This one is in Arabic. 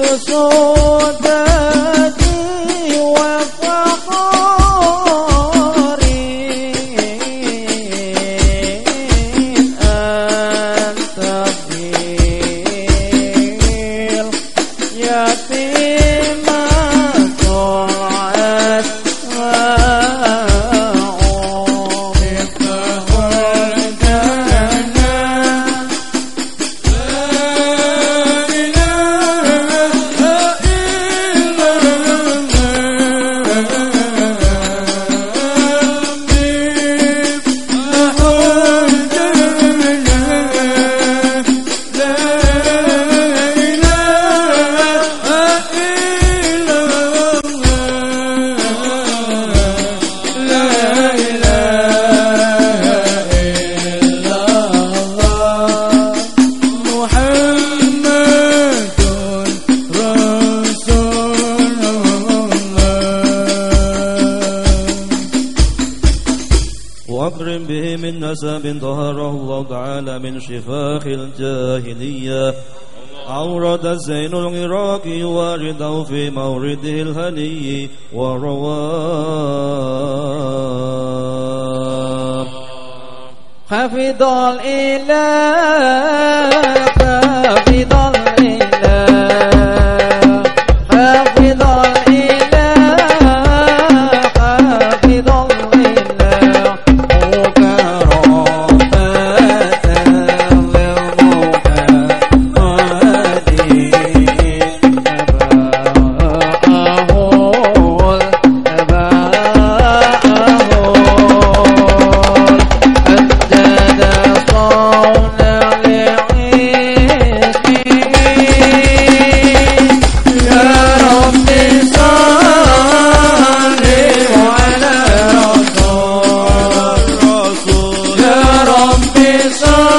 The sword. نسب طهره الله تعالى من شفاخ الجاهلية. أورد الزين العراقي وارده في مورده الهني ورواه حفظ الإله is on.